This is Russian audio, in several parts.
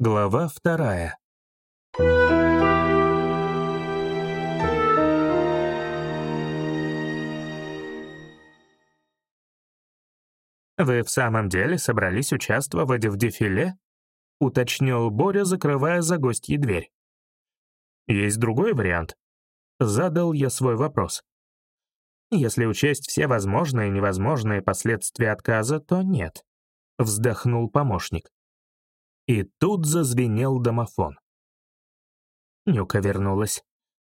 Глава вторая. «Вы в самом деле собрались участвовать в дефиле?» — уточнил Боря, закрывая за гостьей дверь. «Есть другой вариант?» — задал я свой вопрос. «Если учесть все возможные и невозможные последствия отказа, то нет», — вздохнул помощник. И тут зазвенел домофон. Нюка вернулась.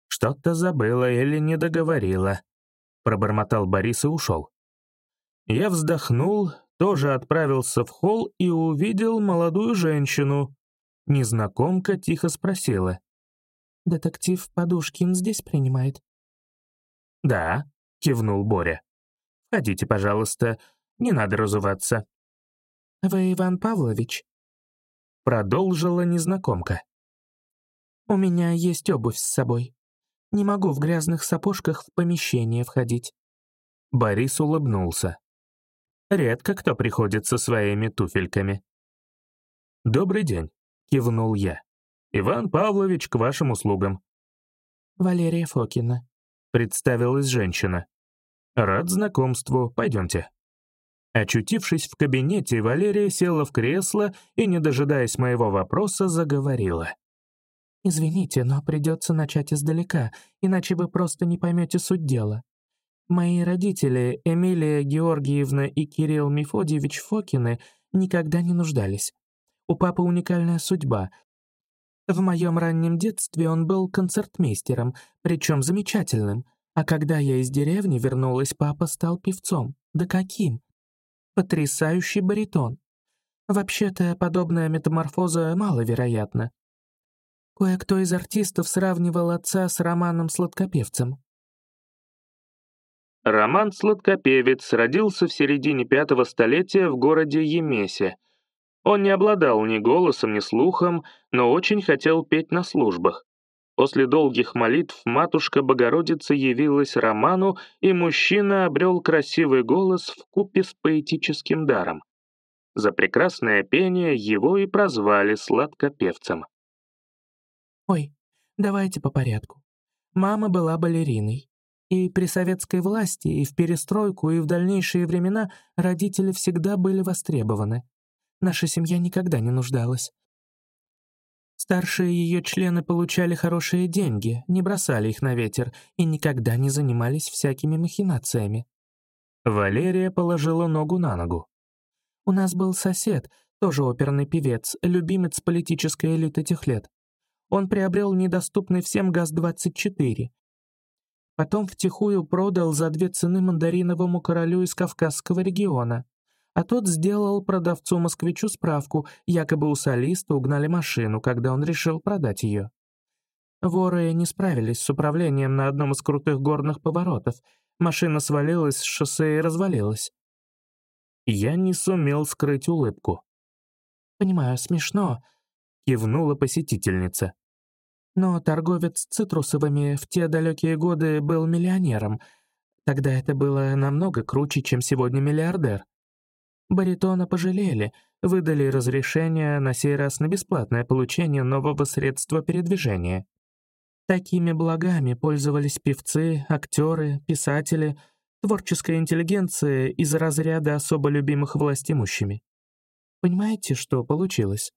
«Что-то забыла или не договорила», — пробормотал Борис и ушел. Я вздохнул, тоже отправился в холл и увидел молодую женщину. Незнакомка тихо спросила. «Детектив Подушкин здесь принимает?» «Да», — кивнул Боря. «Входите, пожалуйста, не надо разуваться». «Вы Иван Павлович?» Продолжила незнакомка. «У меня есть обувь с собой. Не могу в грязных сапожках в помещение входить». Борис улыбнулся. Редко кто приходит со своими туфельками. «Добрый день», — кивнул я. «Иван Павлович, к вашим услугам». «Валерия Фокина», — представилась женщина. «Рад знакомству, пойдемте». Очутившись в кабинете, Валерия села в кресло и, не дожидаясь моего вопроса, заговорила. «Извините, но придется начать издалека, иначе вы просто не поймете суть дела. Мои родители, Эмилия Георгиевна и Кирилл Мефодьевич Фокины, никогда не нуждались. У папы уникальная судьба. В моем раннем детстве он был концертмейстером, причем замечательным, а когда я из деревни вернулась, папа стал певцом. Да каким? Потрясающий баритон. Вообще-то, подобная метаморфоза маловероятна. Кое-кто из артистов сравнивал отца с Романом-сладкопевцем. Роман Сладкопевец родился в середине пятого столетия в городе Емесе. Он не обладал ни голосом, ни слухом, но очень хотел петь на службах. После долгих молитв матушка Богородица явилась Роману, и мужчина обрел красивый голос в купе с поэтическим даром. За прекрасное пение его и прозвали сладкопевцем. «Ой, давайте по порядку. Мама была балериной. И при советской власти, и в перестройку, и в дальнейшие времена родители всегда были востребованы. Наша семья никогда не нуждалась. Старшие ее члены получали хорошие деньги, не бросали их на ветер и никогда не занимались всякими махинациями. Валерия положила ногу на ногу. «У нас был сосед, тоже оперный певец, любимец политической элиты тех лет. Он приобрел недоступный всем ГАЗ-24, Потом втихую продал за две цены мандариновому королю из Кавказского региона. А тот сделал продавцу-москвичу справку, якобы у солиста угнали машину, когда он решил продать ее. Воры не справились с управлением на одном из крутых горных поворотов. Машина свалилась с шоссе и развалилась. Я не сумел скрыть улыбку. «Понимаю, смешно», — кивнула посетительница. Но торговец цитрусовыми в те далекие годы был миллионером. Тогда это было намного круче, чем сегодня миллиардер. Баритона пожалели, выдали разрешение на сей раз на бесплатное получение нового средства передвижения. Такими благами пользовались певцы, актеры, писатели, творческая интеллигенция из разряда особо любимых властимущими. Понимаете, что получилось?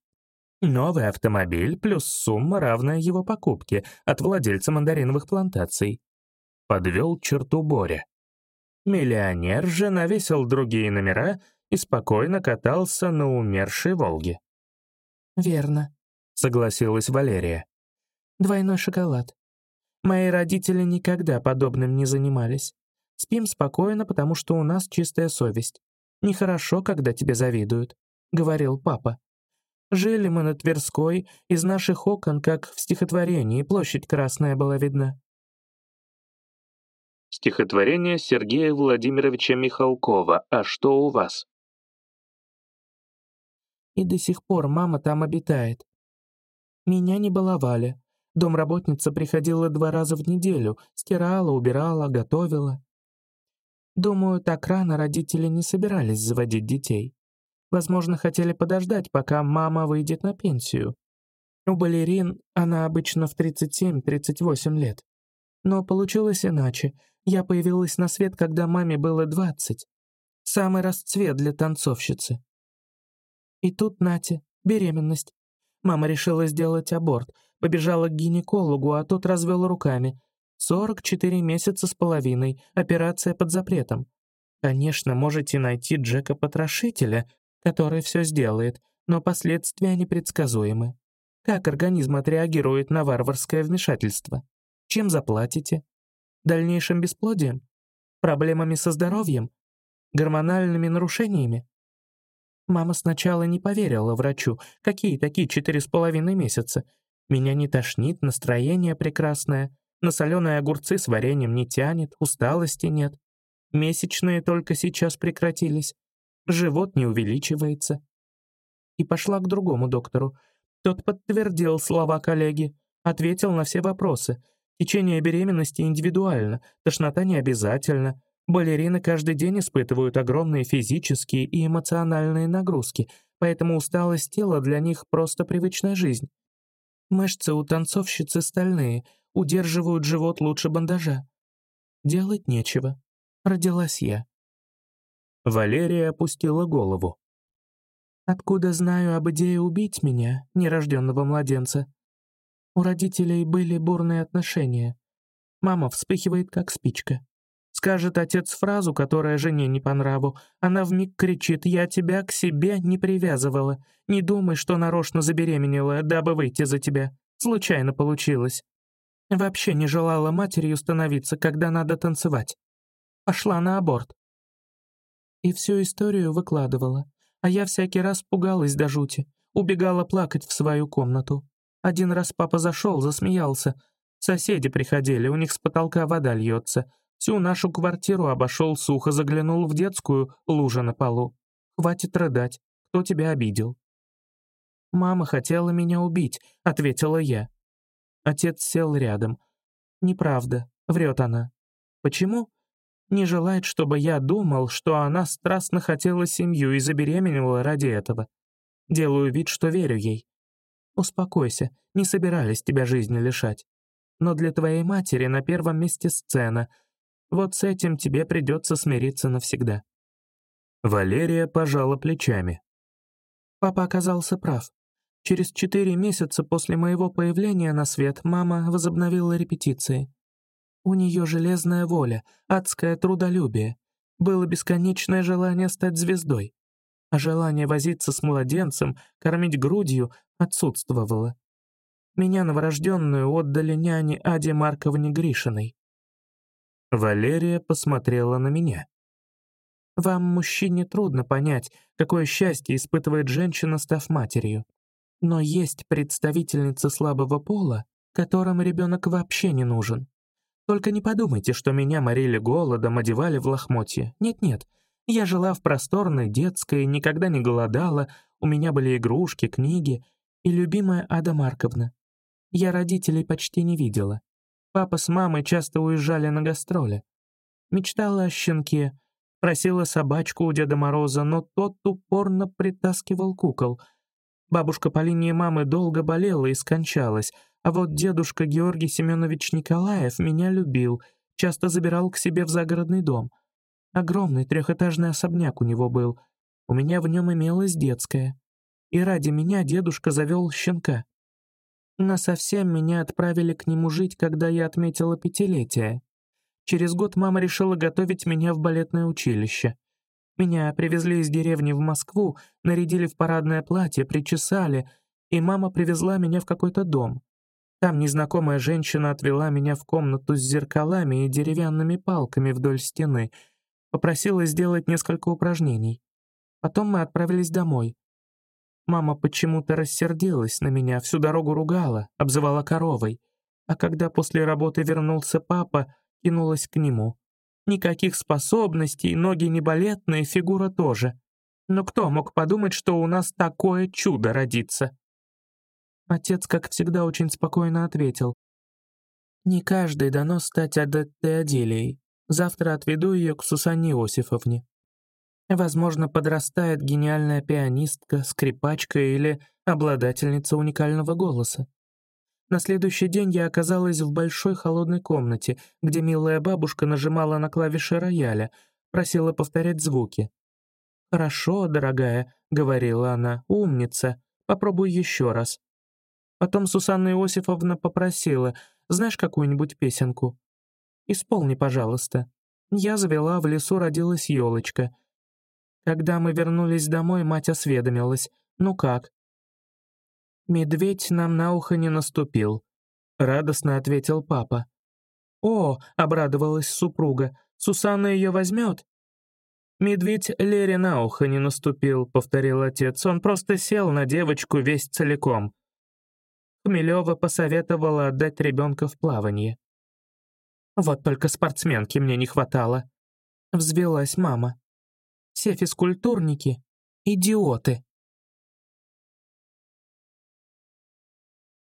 Новый автомобиль плюс сумма, равная его покупке от владельца мандариновых плантаций. Подвел черту Боря. Миллионер же навесил другие номера и спокойно катался на умершей «Волге». «Верно», — согласилась Валерия. «Двойной шоколад. Мои родители никогда подобным не занимались. Спим спокойно, потому что у нас чистая совесть. Нехорошо, когда тебе завидуют», — говорил папа. Жили мы на Тверской, из наших окон, как в стихотворении, площадь Красная была видна. Стихотворение Сергея Владимировича Михалкова «А что у вас?» И до сих пор мама там обитает. Меня не баловали. Домработница приходила два раза в неделю, стирала, убирала, готовила. Думаю, так рано родители не собирались заводить детей. Возможно, хотели подождать, пока мама выйдет на пенсию. У балерин она обычно в 37-38 лет. Но получилось иначе. Я появилась на свет, когда маме было 20. Самый расцвет для танцовщицы. И тут, Натя, беременность. Мама решила сделать аборт, побежала к гинекологу, а тот развел руками. 44 месяца с половиной, операция под запретом. Конечно, можете найти Джека-потрошителя, который все сделает, но последствия непредсказуемы. Как организм отреагирует на варварское вмешательство? Чем заплатите? Дальнейшим бесплодием? Проблемами со здоровьем? Гормональными нарушениями? Мама сначала не поверила врачу. Какие такие четыре с половиной месяца? Меня не тошнит, настроение прекрасное. На соленые огурцы с вареньем не тянет, усталости нет. Месячные только сейчас прекратились. Живот не увеличивается. И пошла к другому доктору. Тот подтвердил слова коллеги, ответил на все вопросы. Течение беременности индивидуально, тошнота не обязательно. Балерины каждый день испытывают огромные физические и эмоциональные нагрузки, поэтому усталость тела для них просто привычная жизнь. Мышцы у танцовщицы стальные, удерживают живот лучше бандажа. Делать нечего. Родилась я. Валерия опустила голову. Откуда знаю об идее убить меня, нерожденного младенца? У родителей были бурные отношения. Мама вспыхивает, как спичка. Скажет отец фразу, которая жене не по нраву. Она вмиг кричит «Я тебя к себе не привязывала. Не думай, что нарочно забеременела, дабы выйти за тебя. Случайно получилось. Вообще не желала матерью становиться, когда надо танцевать. Пошла на аборт. И всю историю выкладывала а я всякий раз пугалась до жути, убегала плакать в свою комнату. Один раз папа зашел, засмеялся. Соседи приходили, у них с потолка вода льется. Всю нашу квартиру обошел сухо, заглянул в детскую, лужа на полу. Хватит рыдать, кто тебя обидел? «Мама хотела меня убить», — ответила я. Отец сел рядом. «Неправда», — врет она. «Почему? Не желает, чтобы я думал, что она страстно хотела семью и забеременела ради этого. Делаю вид, что верю ей. Успокойся, не собирались тебя жизни лишать. Но для твоей матери на первом месте сцена. Вот с этим тебе придется смириться навсегда». Валерия пожала плечами. Папа оказался прав. Через четыре месяца после моего появления на свет мама возобновила репетиции. У нее железная воля, адское трудолюбие. Было бесконечное желание стать звездой. А желание возиться с младенцем, кормить грудью отсутствовало. Меня новорожденную отдали няне Аде Марковне Гришиной. Валерия посмотрела на меня. «Вам, мужчине, трудно понять, какое счастье испытывает женщина, став матерью. Но есть представительницы слабого пола, которым ребенок вообще не нужен. Только не подумайте, что меня морили голодом, одевали в лохмотья. Нет-нет, я жила в просторной детской, никогда не голодала, у меня были игрушки, книги и любимая Ада Марковна. Я родителей почти не видела. Папа с мамой часто уезжали на гастроли. Мечтала о щенке, просила собачку у Деда Мороза, но тот упорно притаскивал кукол. Бабушка по линии мамы долго болела и скончалась — а вот дедушка Георгий Семенович Николаев меня любил, часто забирал к себе в загородный дом. Огромный трехэтажный особняк у него был. У меня в нем имелась детская. И ради меня дедушка завел щенка. Насовсем меня отправили к нему жить, когда я отметила пятилетие. Через год мама решила готовить меня в балетное училище. Меня привезли из деревни в Москву, нарядили в парадное платье, причесали, и мама привезла меня в какой-то дом. Там незнакомая женщина отвела меня в комнату с зеркалами и деревянными палками вдоль стены, попросила сделать несколько упражнений. Потом мы отправились домой. Мама почему-то рассердилась на меня, всю дорогу ругала, обзывала коровой. А когда после работы вернулся папа, кинулась к нему. Никаких способностей, ноги не балетные, фигура тоже. Но кто мог подумать, что у нас такое чудо родится? Отец, как всегда, очень спокойно ответил. «Не каждый дано стать адеттой. Завтра отведу ее к Сусанне Иосифовне». Возможно, подрастает гениальная пианистка, скрипачка или обладательница уникального голоса. На следующий день я оказалась в большой холодной комнате, где милая бабушка нажимала на клавиши рояля, просила повторять звуки. «Хорошо, дорогая», — говорила она, — «умница. Попробуй еще раз». Потом Сусанна Иосифовна попросила, «Знаешь какую-нибудь песенку?» «Исполни, пожалуйста». Я завела «В лесу родилась елочка». Когда мы вернулись домой, мать осведомилась, «Ну как?» «Медведь нам на ухо не наступил», — радостно ответил папа. «О!» — обрадовалась супруга. «Сусанна ее возьмет?» «Медведь Лере на ухо не наступил», — повторил отец. «Он просто сел на девочку весь целиком». Хмелева посоветовала отдать ребенка в плавание. «Вот только спортсменки мне не хватало», — взвелась мама. «Все физкультурники — идиоты».